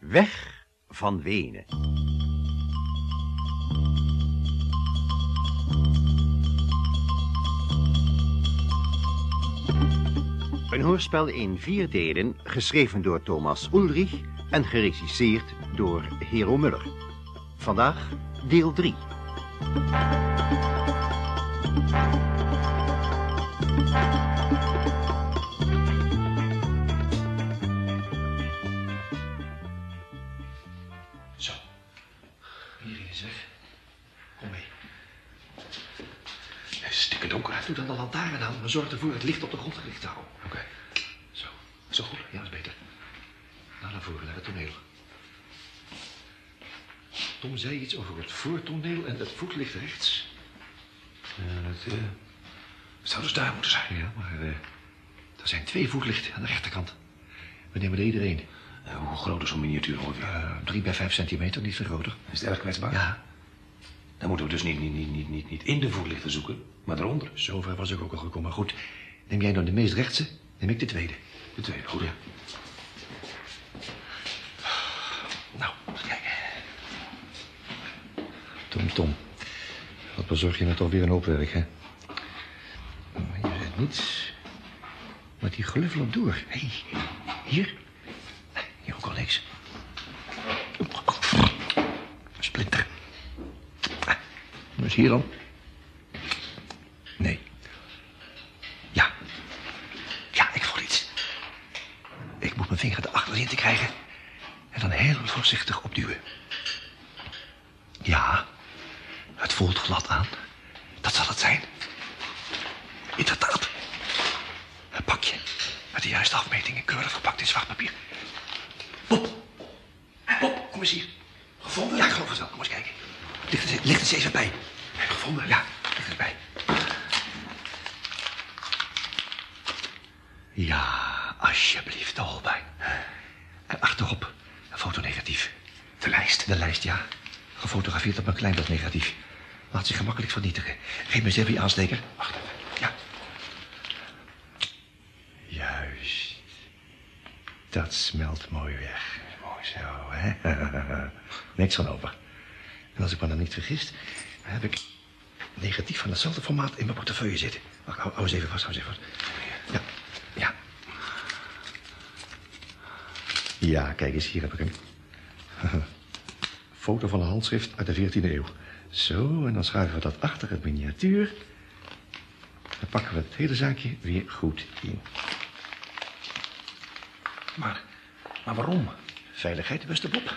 Weg van Wenen. Een hoorspel in vier delen, geschreven door Thomas Ulrich en geregisseerd door Hero Muller. Vandaag deel 3. Stikke donker. Doe dan de lantaarn aan. Maar zorg ervoor het licht op de grond gericht te houden. Oké. Zo. Zo goed. Ja, dat is beter. Nou, naar voren, naar het toneel. Tom zei iets over het voortoneel en het voetlicht rechts. Ja, dat, eh, het zou dus daar moeten zijn. Ja, maar eh, er zijn twee voetlichten aan de rechterkant. We nemen er iedereen. hoe groot is zo'n miniatuur ongeveer? drie bij vijf centimeter, niet veel groter. Is het erg kwetsbaar? Ja. Dan moeten we dus niet, niet, niet, niet, niet, niet in de voetlichten zoeken, maar eronder. Zover was ik ook al gekomen. Goed, neem jij nou de meest rechtse, neem ik de tweede. De tweede, goed. Ja. Nou, kijk. Tom, Tom. Wat bezorg je me toch weer een hoop werk, hè? Je zegt niets. Maar die gluf loopt door. Hé, hey, hier. Nee, hier ook al niks. Een splinter. Dus hier dan? Nee. Ja. Ja, ik voel iets. Ik moet mijn vinger erachter zien te krijgen. En dan heel voorzichtig opduwen. Ja, het voelt glad aan. Dat zal het zijn. Inderdaad. Een pakje met de juiste afmetingen keurig verpakt in zwart papier. Bob. Bob, kom eens hier. Gevonden? Ja, ik geloof het wel. Kom eens kijken. Ligt er, ligt er eens even bij. Heb je gevonden? Ja, ligt bij. Ja, alsjeblieft, Holbein. En achterop een fotonegatief. De lijst? De lijst, ja. Gefotografeerd op een klein dat negatief. Laat zich gemakkelijk vernietigen. Geef me even je aansteker. Wacht even. Ja. Juist. Dat smelt mooi weg. Mooi zo, hè? Niks van over. En als ik me dan niet vergis, dan heb ik negatief van hetzelfde formaat in mijn portefeuille zitten. Wacht, hou, hou eens even vast, hou eens even vast. Ja, ja. Ja, kijk eens, hier heb ik hem. Foto van een handschrift uit de 14e eeuw. Zo, en dan schuiven we dat achter het miniatuur. Dan pakken we het hele zaakje weer goed in. Maar, maar waarom? Veiligheid, beste Bob.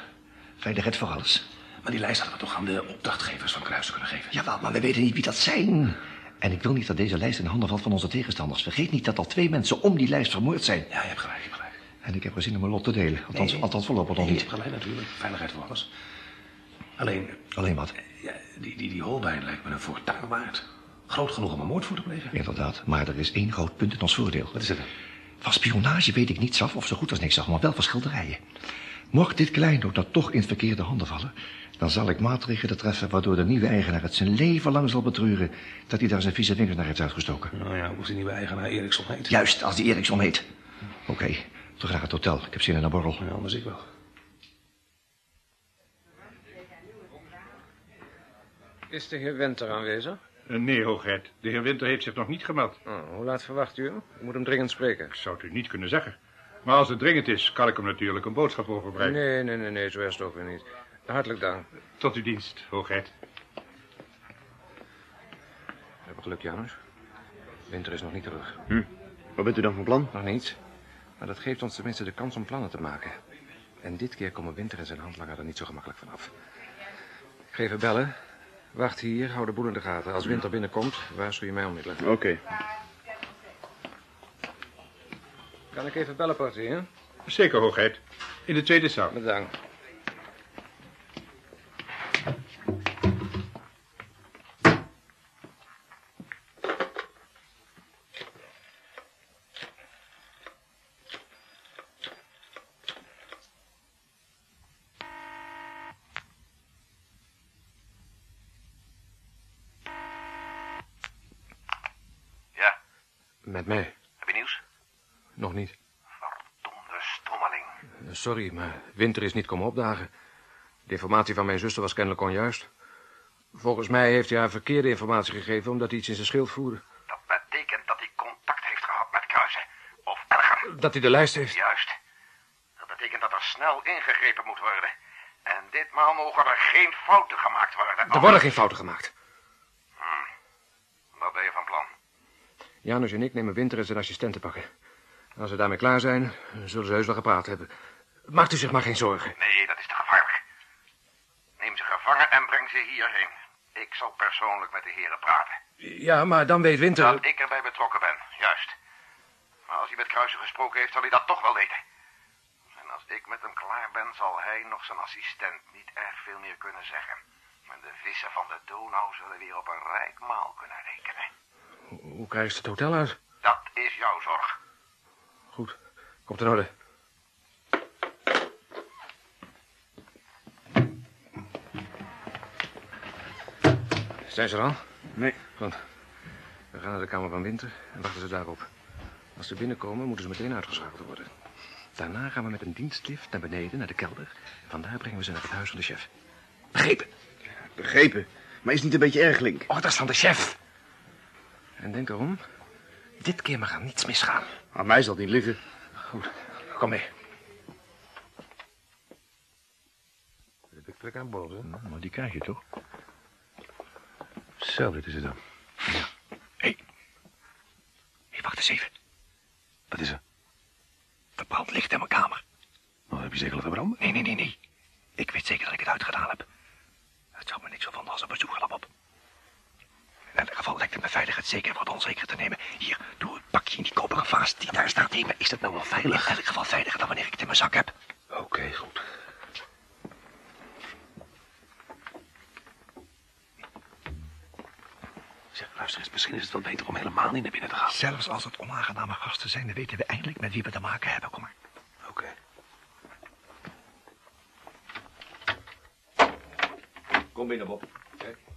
Veiligheid voor alles. Maar die lijst hadden we toch aan de opdrachtgevers van Kruisen kunnen geven? Jawel, maar we weten niet wie dat zijn. En ik wil niet dat deze lijst in de handen valt van onze tegenstanders. Vergeet niet dat al twee mensen om die lijst vermoord zijn. Ja, je hebt gelijk, je hebt gelijk. En ik heb er zin om mijn lot te delen. Althans, Nee. althans voorlopig nog Nee, niet. je hebt gelijk natuurlijk. Veiligheid voor alles. Alleen, Alleen wat? ja, die, die, die Holbein lijkt me een fortuin waard. Groot genoeg om een moord voor te plegen. Inderdaad, maar er is één groot punt in ons voordeel. Wat is het dan? Van spionage weet ik niets af, of zo goed als niks af, maar wel van schilderijen. Mocht dit kleinood nou toch in verkeerde handen vallen... dan zal ik maatregelen treffen waardoor de nieuwe eigenaar het zijn leven lang zal betreuren... dat hij daar zijn vieze vingers naar heeft uitgestoken. Nou ja, hoe is die nieuwe eigenaar Eriksson heet? Juist, als die Eriksson heet. Oké, terug naar het hotel. Ik heb zin in een borrel. Ja, anders ik wel. Is de heer Winter aanwezig? Eh, Nee, hoogheid. De heer Winter heeft zich nog niet gemeld. Oh, hoe laat verwacht u hem? Ik moet hem dringend spreken. Ik zou het u niet kunnen zeggen. Maar als het dringend is, kan ik hem natuurlijk een boodschap overbrengen. Nee, nee, nee, nee, zo is het ook weer niet. Hartelijk dank. Tot uw dienst, hoogheid. We hebben geluk, Janus. Winter is nog niet terug. Wat bent u dan van plan? Nog niet. Maar dat geeft ons tenminste de kans om plannen te maken. En dit keer komen Winter en zijn handlanger er niet zo gemakkelijk vanaf. Ik ga even bellen. Wacht hier, hou de boel in de gaten. Als Winter binnenkomt, waarschuw je mij onmiddellijk. Oké. Kan ik even bellen, portier? Zeker, hoogheid. In de tweede zaal. Bedankt. Ja, Met mij. Nog niet. Verdomde stommeling. Eh, Sorry, maar Winter is niet komen opdagen. De informatie van mijn zuster was kennelijk onjuist. Volgens mij heeft hij haar verkeerde informatie gegeven omdat hij iets in zijn schild voerde. Dat betekent dat hij contact heeft gehad met Kruisen. Of erger. Dat hij de lijst heeft. Juist. Dat betekent dat er snel ingegrepen moet worden. En ditmaal mogen er geen fouten gemaakt worden. Er worden geen fouten gemaakt. Wat ben je van plan? Janus en ik nemen Winter en zijn assistenten pakken. Als we daarmee klaar zijn, zullen ze heus wel gepraat hebben. Maakt u zich maar geen zorgen. Nee, dat is te gevaarlijk. Neem ze gevangen en breng ze hierheen. Ik zal persoonlijk met de heren praten. Ja, maar dan weet Winter... Dat ik erbij betrokken ben, juist. Maar als hij met Kruisen gesproken heeft, zal hij dat toch wel weten. En als ik met hem klaar ben, zal hij nog zijn assistent niet erg veel meer kunnen zeggen. En de vissen van de Donau zullen weer op een rijk maal kunnen rekenen. Hoe krijg je het hotel uit? Dat is jouw zorg. Goed, komt in orde. Zijn ze er al? Nee. Goed. We gaan naar de kamer van Winter en wachten ze daarop. Als ze binnenkomen, moeten ze meteen uitgeschakeld worden. Daarna gaan we met een dienstlift naar beneden, naar de kelder. En vandaar brengen we ze naar het huis van de chef. Begrepen? Begrepen. Maar is het niet een beetje erg, Link? Orders van de chef. En denk erom, dit keer mag er niets misgaan. Aan mij zal het niet liggen. Goed, kom mee. Ik trek aan boven. Nou, maar die krijg je toch? Zo, dit is het dan. Hé, hey, wacht eens even. Wat is er? Er brandt licht in mijn kamer. Oh, heb je zeker laten branden? Nee, nee, nee, nee. Ik weet zeker dat ik het uitgedaan heb. Het zou me niks gevonden als een bezoeker op. In elk geval lijkt het me veilig het zeker voor het onzeker te nemen. Hier, doe het pakje in die koperen vaas die daar staat. Nee, maar is dat nou wel veilig? In elk geval veiliger dan wanneer ik het in mijn zak heb. Oké, goed. Zeg, luister eens, misschien is het wel beter om helemaal niet naar binnen te gaan. Zelfs als het onaangename gasten zijn, dan weten we eindelijk met wie we te maken hebben. Kom maar. Oké. Kom binnen, Bob.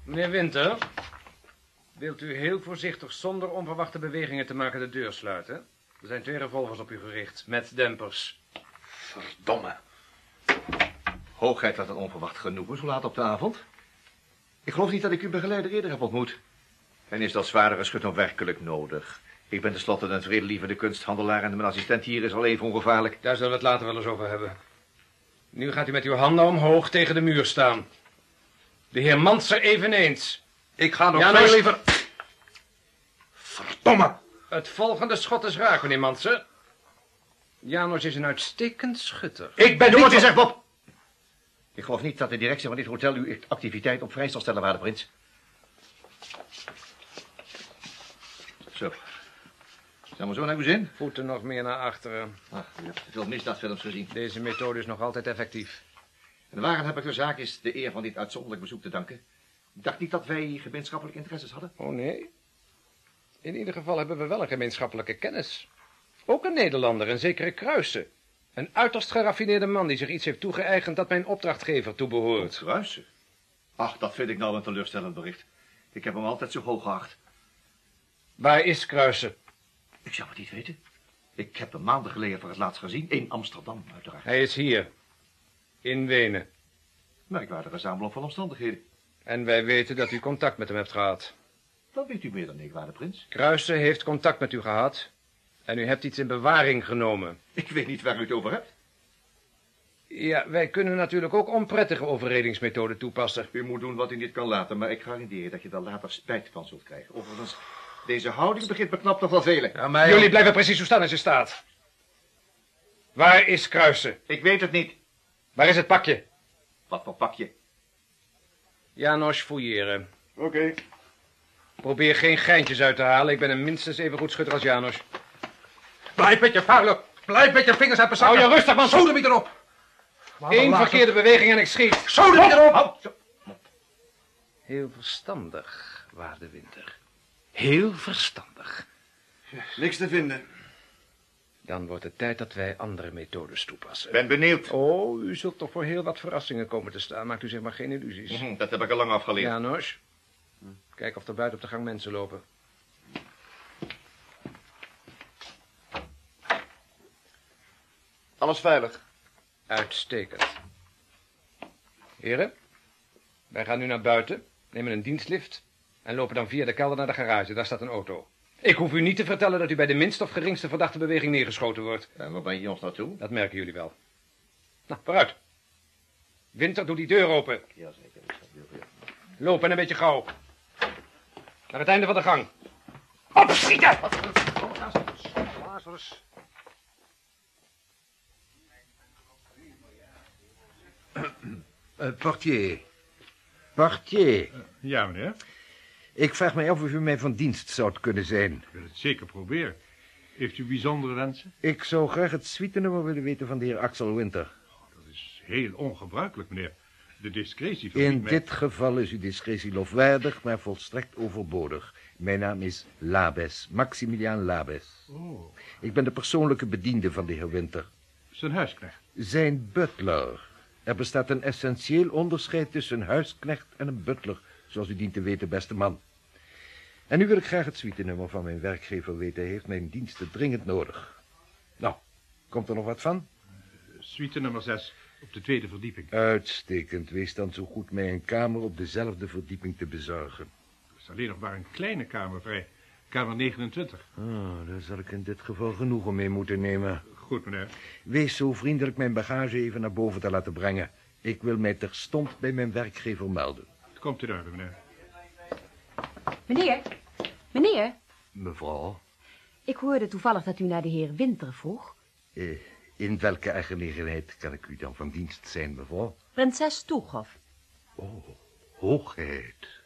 Meneer Winter, wilt u heel voorzichtig zonder onverwachte bewegingen te maken de deur sluiten? Er zijn twee revolvers op u gericht, met dempers. Verdomme. Hoogheid wat een onverwacht genoegen, zo laat op de avond. Ik geloof niet dat ik uw begeleider eerder heb ontmoet. En is dat zwaardere schut nou werkelijk nodig? Ik ben tenslotte een vredelievende kunsthandelaar... en mijn assistent hier is al even ongevaarlijk. Daar zullen we het later wel eens over hebben. Nu gaat u met uw handen omhoog tegen de muur staan. De heer Manser eveneens. Ik ga nog Ja, nou, liever... Verdomme! Het volgende schot is raak, meneer Manser. Janos is een uitstekend schutter. Ik ben Doe wat niet... je zegt, Bob! Ik geloof niet dat de directie van dit hotel uw activiteit op vrij zal stellen, waarde prins. Zo. Zijn we zo naar uw zin? Voeten nog meer naar achteren. Ach, u hebt veel misdaadfilms gezien. Deze methode is nog altijd effectief. En de waarheid heb ik de zaak is de eer van dit uitzonderlijk bezoek te danken. Ik dacht niet dat wij gemeenschappelijke interesses hadden. Oh nee? In ieder geval hebben we wel een gemeenschappelijke kennis. Ook een Nederlander, een zekere Kruisen. Een uiterst geraffineerde man die zich iets heeft toegeëigend dat mijn opdrachtgever toebehoort. Kruisen? Ach, dat vind ik nou een teleurstellend bericht. Ik heb hem altijd zo hoog geacht. Waar is Kruisen? Ik zou het niet weten. Ik heb hem maanden geleden voor het laatst gezien. In Amsterdam, uiteraard. Hij is hier. In Wenen. Merkwaardige samenloop van omstandigheden. En wij weten dat u contact met hem hebt gehad. Dat weet u meer dan ik, waarde prins. Kruisen heeft contact met u gehad. En u hebt iets in bewaring genomen. Ik weet niet waar u het over hebt. Ja, wij kunnen natuurlijk ook onprettige overredingsmethoden toepassen. U moet doen wat u niet kan laten, maar ik garandeer dat je daar later spijt van zult krijgen. Overigens, deze houding begint beknapt nog wel velen. Ja, mij Jullie blijven precies zo staan als je staat. Waar is Kruisen? Ik weet het niet. Waar is het pakje? Wat voor pakje? Janos fouilleren. Oké. Probeer geen geintjes uit te halen. Ik ben een minstens even goed schutter als Janos. Blijf met je vuile... Blijf met je vingers uit mijn zakken. Hou je rustig, man. Sodemie erop. Eén verkeerde beweging en ik schiet. Sodemie erop. Heel verstandig, waarde Winter. Heel verstandig. Niks te vinden. Dan wordt het tijd dat wij andere methodes toepassen. Ben benieuwd. Oh, u zult toch voor heel wat verrassingen komen te staan. Maakt u zich maar geen illusies. Hm, Dat heb ik al lang afgeleerd. Janos, kijk of er buiten op de gang mensen lopen. Alles veilig. Uitstekend. Heren, wij gaan nu naar buiten, nemen een dienstlift... en lopen dan via de kelder naar de garage. Daar staat een auto. Ik hoef u niet te vertellen dat u bij de minste of geringste verdachte beweging neergeschoten wordt. En waar ben je ons naartoe? Dat merken jullie wel. Nou, vooruit. Winter, doe die deur open. Jazeker. Lopen en een beetje gauw. Naar het einde van de gang. Opschieten! Lazarus. Uh, portier. Portier. Ja, meneer. Ik vraag mij af of u mij van dienst zou kunnen zijn. Ik wil het zeker proberen. Heeft u bijzondere wensen? Ik zou graag het suitenummer willen weten van de heer Axel Winter. Dat is heel ongebruikelijk, meneer. De discretie In verbiedt mij... dit geval is uw discretie lofwaardig, maar volstrekt overbodig. Mijn naam is Labes, Maximiliaan Labes. Oh, Ik ben de persoonlijke bediende van de heer Winter. zijn huisknecht. Zijn butler. Er bestaat een essentieel onderscheid tussen een huisknecht en een butler, zoals u dient te weten, beste man. En nu wil ik graag het suitenummer van mijn werkgever weten. Hij heeft mijn diensten dringend nodig. Nou, komt er nog wat van? Suite nummer 6, op de tweede verdieping. Uitstekend. Wees dan zo goed mij een kamer op dezelfde verdieping te bezorgen. Er is alleen nog maar een kleine kamer vrij. Kamer 29. Ah, daar zal ik in dit geval genoegen mee moeten nemen. Goed, meneer. Wees zo vriendelijk mijn bagage even naar boven te laten brengen. Ik wil mij terstond bij mijn werkgever melden. Het komt in orde, meneer. Meneer, meneer, Mevrouw, ik hoorde toevallig dat u naar de heer Winter vroeg. eh, in welke gelegenheid kan ik u dan van dienst zijn, mevrouw? Prinses Toegoff. Oh, hoogheid.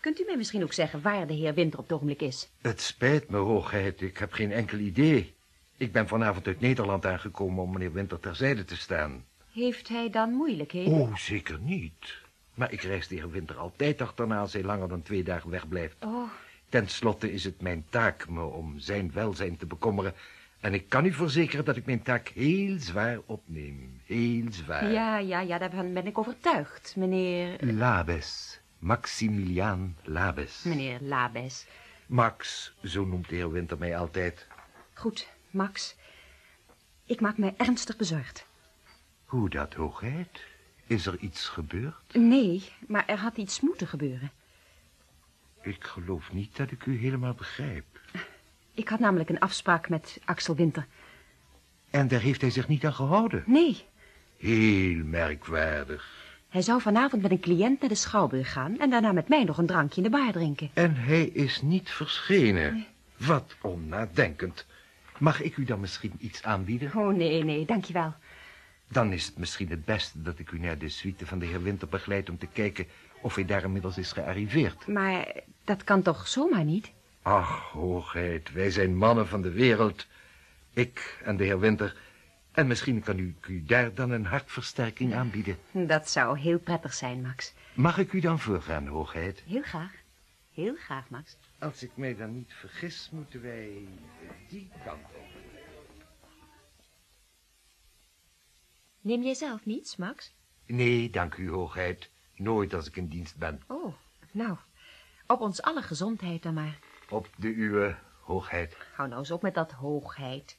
Kunt u mij misschien ook zeggen waar de heer Winter op het ogenblik is? Het spijt me, hoogheid. Ik heb geen enkel idee. Ik ben vanavond uit Nederland aangekomen om meneer Winter terzijde te staan. Heeft hij dan moeilijkheden? Oh, zeker niet. Maar ik reis de heer Winter altijd achterna als hij langer dan twee dagen wegblijft. Oh, Ten slotte is het mijn taak me om zijn welzijn te bekommeren. En ik kan u verzekeren dat ik mijn taak heel zwaar opneem. Heel zwaar. ja, ja, ja, daarvan ben ik overtuigd, meneer... Labes. Maximiliaan Labes. Meneer Labes. Max, zo noemt de heer Winter mij altijd. Goed, Max. Ik maak mij ernstig bezorgd. Hoe dat, hoogheid? Is er iets gebeurd? Nee, maar er had iets moeten gebeuren. Ik geloof niet dat ik u helemaal begrijp. Ik had namelijk een afspraak met Axel Winter. En daar heeft hij zich niet aan gehouden. Nee, Heel merkwaardig. hij zou vanavond met een cliënt naar de Schouwburg gaan... en daarna met mij nog een drankje in de bar drinken. En hij is niet verschenen. Wat onnadenkend. Mag ik u dan misschien iets aanbieden? Oh, nee, nee, dankjewel. Dan is het misschien het beste dat ik u naar de suite van de heer Winter begeleid... om te kijken of hij daar inmiddels is gearriveerd. Maar dat kan toch zomaar niet? Ach, hoogheid, wij zijn mannen van de wereld. Ik en de heer Winter. En misschien kan u, u daar dan een hartversterking aanbieden. Dat zou heel prettig zijn, Max. Mag ik u dan voorgaan, hoogheid? Heel graag. Heel graag, Max. Als ik mij dan niet vergis, moeten wij die kant op. Neem jij zelf niets, Max? Nee, dank u, hoogheid. Nooit als ik in dienst ben. Oh, nou, op ons alle gezondheid dan maar. Op de uwe, hoogheid. Hou nou eens op met dat hoogheid.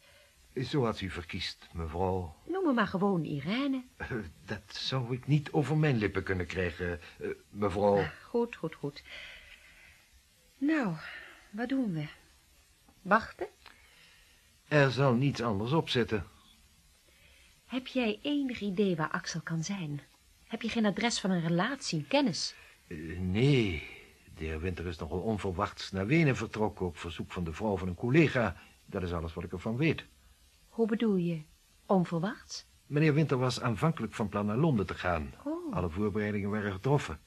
Zoals u verkiest, mevrouw. Noem me maar gewoon Irene. Eh, Dat zou ik niet over mijn lippen kunnen krijgen, eh, mevrouw. Goed, goed, goed. Nou, wat doen we? Wachten? Er zal niets anders op zitten. Heb jij enig idee waar Axel kan zijn? Heb je geen adres van een relatie, kennis? Eh, nee, de heer Winter is nogal onverwachts naar Wenen vertrokken... op verzoek van de vrouw van een collega. Dat is alles wat ik ervan weet. Hoe bedoel je? Onverwachts? Meneer Winter was aanvankelijk van plan naar Londen te gaan. Oh. Alle voorbereidingen waren getroffen.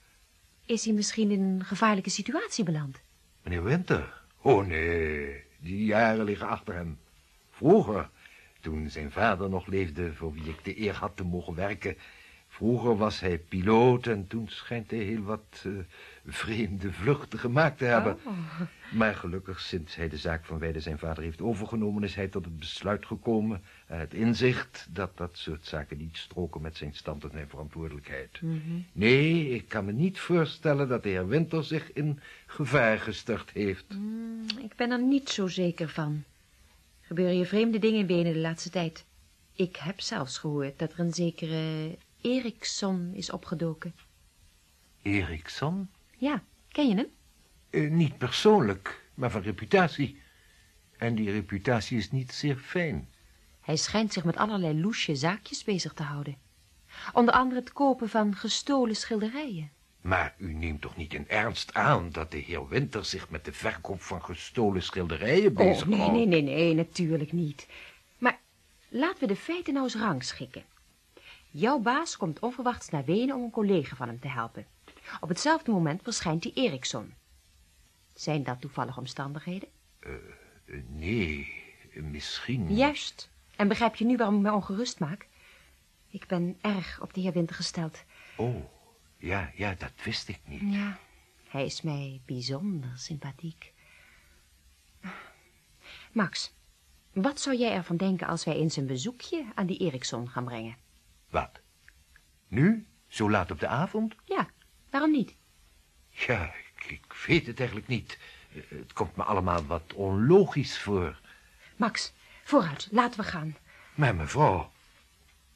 Is hij misschien in een gevaarlijke situatie beland? Meneer Winter? Oh nee, die jaren liggen achter hem. Vroeger, toen zijn vader nog leefde, voor wie ik de eer had te mogen werken... Vroeger was hij piloot en toen schijnt hij heel wat eh, vreemde vluchten gemaakt te hebben. Oh. Maar gelukkig, sinds hij de zaak van Weide zijn vader heeft overgenomen... is hij tot het besluit gekomen en het inzicht dat dat soort zaken niet stroken met zijn stand en zijn verantwoordelijkheid. Nee, ik kan me niet voorstellen dat de heer Winter zich in gevaar gestort heeft. Hmm, ik ben er niet zo zeker van. Gebeuren je vreemde dingen in Wenen de laatste tijd? Ik heb zelfs gehoord dat er een zekere Eriksson is opgedoken. Eriksson? Ja, ken je hem? Eh, niet persoonlijk, maar van reputatie. En die reputatie is niet zeer fijn. Hij schijnt zich met allerlei loesje zaakjes bezig te houden. Onder andere het kopen van gestolen schilderijen. Maar u neemt toch niet in ernst aan dat de heer Winter zich met de verkoop van gestolen schilderijen Oh, bezighoudt? nee, nee, nee, nee, natuurlijk niet. Maar laten we de feiten nou eens rangschikken. Jouw baas komt onverwachts naar Wenen om een collega van hem te helpen. Op hetzelfde moment verschijnt die Eriksson. Zijn dat toevallige omstandigheden? Eh, nee, misschien. Juist. En begrijp je nu waarom ik me ongerust maak? Ik ben erg op de heer Winter gesteld. Oh, ja, ja, dat wist ik niet. Ja, hij is mij bijzonder sympathiek. Max, wat zou jij ervan denken als wij eens een bezoekje aan die Eriksson gaan brengen? Wat? Nu? Zo laat op de avond? Ja, waarom niet? Ja, ik, ik weet het eigenlijk niet. Eh, Het komt me allemaal wat onlogisch voor. Max, vooruit, laten we gaan. Maar mevrouw,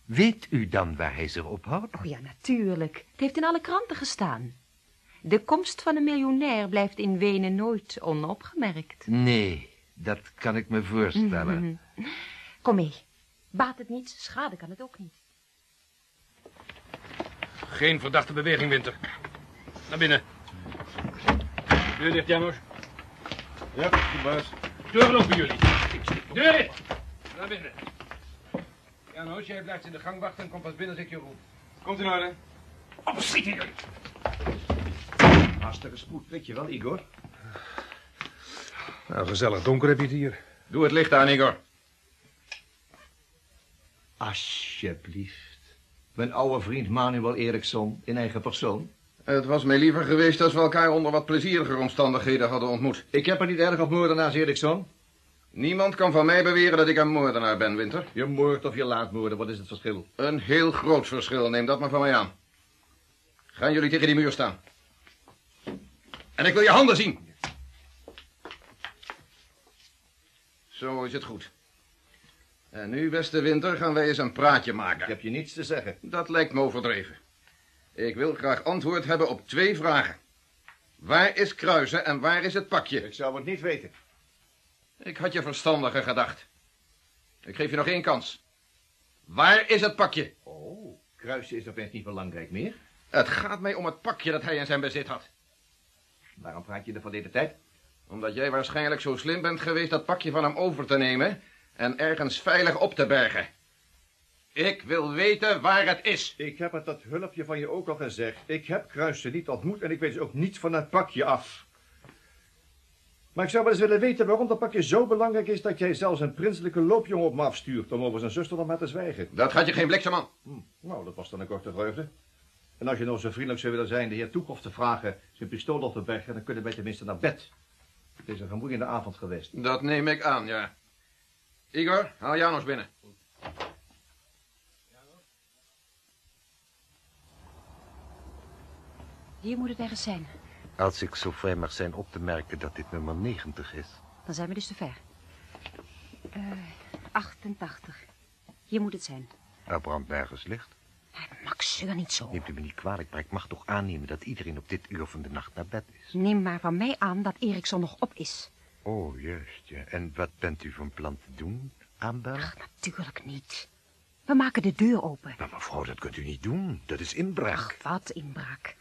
weet u dan waar hij zich ophoudt? Oh ja, natuurlijk. Het heeft in alle kranten gestaan. De komst van een miljonair blijft in Wenen nooit onopgemerkt. Nee, dat kan ik me voorstellen. Kom mee. Baat het niet, schade kan het ook niet. Geen verdachte beweging, Winter. Naar binnen. Deur dicht, Janos. Ja, goed, baas. Deur open, jullie. Deur dicht. Naar binnen. Janos, jij blijft in de gang wachten en komt pas binnen als ik je roep. Komt in orde. Opschieten jullie. Hartstikke spoed, weet je wel, Igor? Nou, gezellig donker heb je het hier. Doe het licht aan, Igor. Alsjeblieft. Mijn oude vriend Manuel Eriksson in eigen persoon. Het was mij liever geweest als we elkaar onder wat plezieriger omstandigheden hadden ontmoet. Ik heb er niet erg op moordenaars, Eriksson. Niemand kan van mij beweren dat ik een moordenaar ben, Winter. Je moordt of je laat moorden, wat is het verschil? Een heel groot verschil, neem dat maar van mij aan. Gaan jullie tegen die muur staan. En ik wil je handen zien. Zo is het goed. En nu, beste Winter, gaan wij eens een praatje maken. Ik heb je niets te zeggen. Dat lijkt me overdreven. Ik wil graag antwoord hebben op twee vragen. Waar is Kruisen en waar is het pakje? Ik zou het niet weten. Ik had je verstandiger gedacht. Ik geef je nog één kans. Waar is het pakje? Oh, kruisen is opeens niet belangrijk meer. Het gaat mij om het pakje dat hij in zijn bezit had. Waarom praat je er van deze tijd? Omdat jij waarschijnlijk zo slim bent geweest dat pakje van hem over te nemen en ergens veilig op te bergen. Ik wil weten waar het is. Ik heb het dat hulpje van je ook al gezegd. Ik heb Kruisen niet ontmoet en ik weet dus ook niets van het pakje af. Maar ik zou wel eens willen weten waarom dat pakje zo belangrijk is dat jij zelfs een prinselijke loopjongen op me afstuurt om over zijn zuster nog maar te zwijgen. Dat gaat je geen blikse man. Hm, nou, dat was dan een korte vreugde. En als je nog zo vriendelijk zou willen zijn de heer Toekhoff te vragen zijn pistool op te bergen, dan kunnen wij tenminste naar bed. Het is een vermoeiende avond geweest. Dat neem ik aan, ja. Igor, haal Janos binnen. Hier moet het ergens zijn. Als ik zo vrij mag zijn op te merken dat dit nummer 90 is. Dan zijn we dus te ver. Eh, 88. Hier moet het zijn. Er brandt nergens licht. Max, zeur niet zo. Neemt u me niet kwalijk, maar ik mag toch aannemen dat iedereen op dit uur van de nacht naar bed is. Neem maar van mij aan dat Eriksson nog op is. Oh, juist, ja. En wat bent u van plan te doen? Aanbellen? Ach, natuurlijk niet. We maken de deur open. Maar mevrouw, dat kunt u niet doen. Dat is inbraak. Ach, wat inbraak.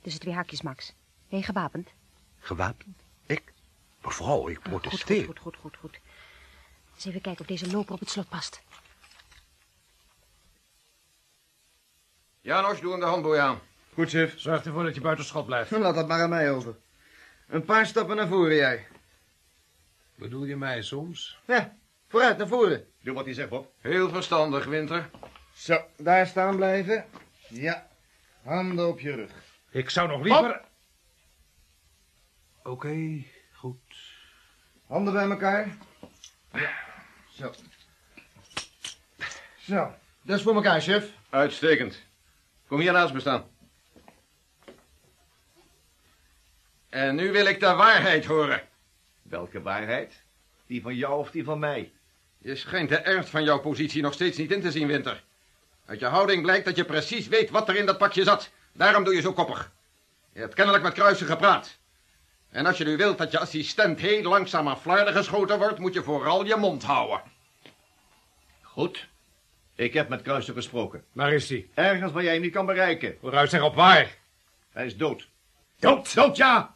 Tussen twee haakjes, Max. Ben je gewapend? Gewapend? Ik? Mevrouw, ik Oh, goed, protesteer. goed, goed, goed, goed, goed. Eens even kijken of deze loper op het slot past. Janos, doe hem de handboei aan. Goed, chef. Zorg ervoor dat je buiten schot blijft. Laat dat maar aan mij over. Een paar stappen naar voren, jij. Bedoel je mij soms? Ja, vooruit naar voren. Doe wat hij zegt, Bob. Heel verstandig, Winter. Zo, daar staan blijven. Ja, handen op je rug. Ik zou nog liever... Oké, goed. Handen bij elkaar. Ja, zo. Zo, dat is voor elkaar, chef. Uitstekend. Kom hier naast me staan. En nu wil ik de waarheid horen. Welke waarheid? Die van jou of die van mij? Je schijnt de ernst van jouw positie nog steeds niet in te zien, Winter. Uit je houding blijkt dat je precies weet wat er in dat pakje zat. Daarom doe je zo koppig. Je hebt kennelijk met Kruisen gepraat. En als je nu wilt dat je assistent heel langzaam aan flarden geschoten wordt... moet je vooral je mond houden. Goed. Ik heb met Kruisen gesproken. Waar is hij? Ergens waar jij hem niet kan bereiken. Vooruit zeg op waar. Hij is dood. Dood? Dood, ja!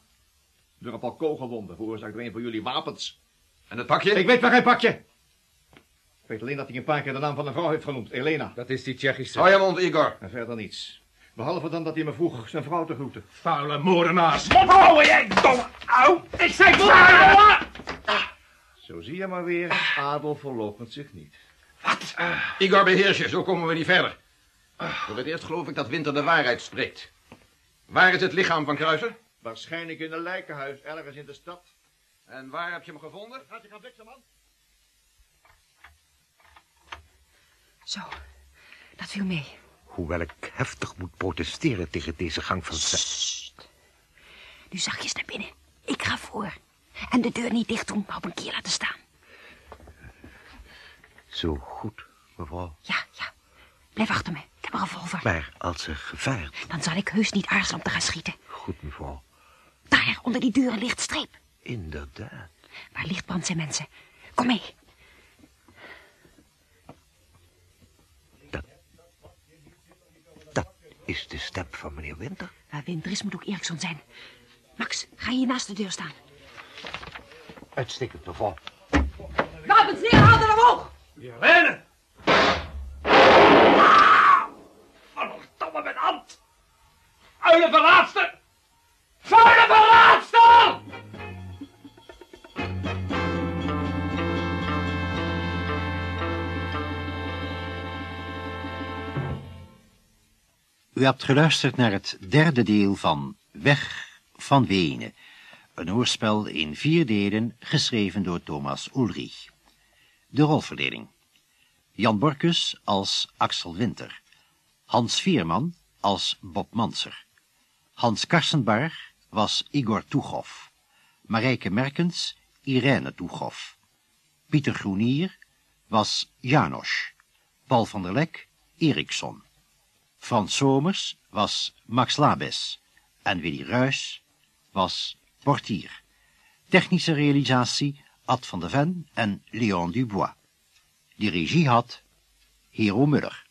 Door een paar kogelwonden, veroorzaakt door een van jullie wapens. En het pakje? Ik weet waar hij pakje. Ik weet alleen dat hij een paar keer de naam van een vrouw heeft genoemd, Elena. Dat is die Tsjechische. Hou je mond, Igor. En verder niets. Behalve dan dat hij me vroeg zijn vrouw te groeten. Vuile moordenaars. Ophouden, jij domme... Au! Ik zei vuile! Zo zie je maar weer, Adel verloochent zich niet. Wat? Igor, beheers je, zo komen we niet verder. Voor het eerst geloof ik dat Winter de waarheid spreekt. Waar is het lichaam van Kruiser? Waarschijnlijk in een lijkenhuis, ergens in de stad. En waar heb je hem gevonden? Gaat je gaan fixen, man? Zo, dat viel mee. Hoewel ik heftig moet protesteren tegen deze gang van zaken. Nu zachtjes naar binnen. Ik ga voor. En de deur niet dicht doen, maar op een keer laten staan. Zo goed, mevrouw. Ja, ja. Blijf achter me. Ik heb een revolver. Maar als er gevaar... Dan zal ik heus niet aarzelen om te gaan schieten. Goed, mevrouw. Daar, onder die deur, een lichtstreep. Inderdaad. Waar licht brandt zijn mensen. Kom mee. Dat is de stem van meneer Winter. Waar Winter is, moet ook Eriksson zijn. Max, ga hier naast de deur staan. Uitstekend, mevrouw. Wapens neer, handen omhoog! Je rennen! Verdomme met hand! Uile Vuile verraadster! U hebt geluisterd naar het derde deel van Weg van Wenen. Een hoorspel in vier delen, geschreven door Thomas Ulrich. De rolverdeling. Jan Borkus als Axel Winter. Hans Vierman als Bob Manser. Hans Karsenbarg was Igor Tuchow. Marijke Merkens, Irene Tuchow. Pieter Groenier was Janos. Paul van der Lek, Eriksson. Frans Somers was Max Labes en Willy Ruys was portier. Technische realisatie Ad van der Ven en Leon Dubois. Die regie had Hero Muller.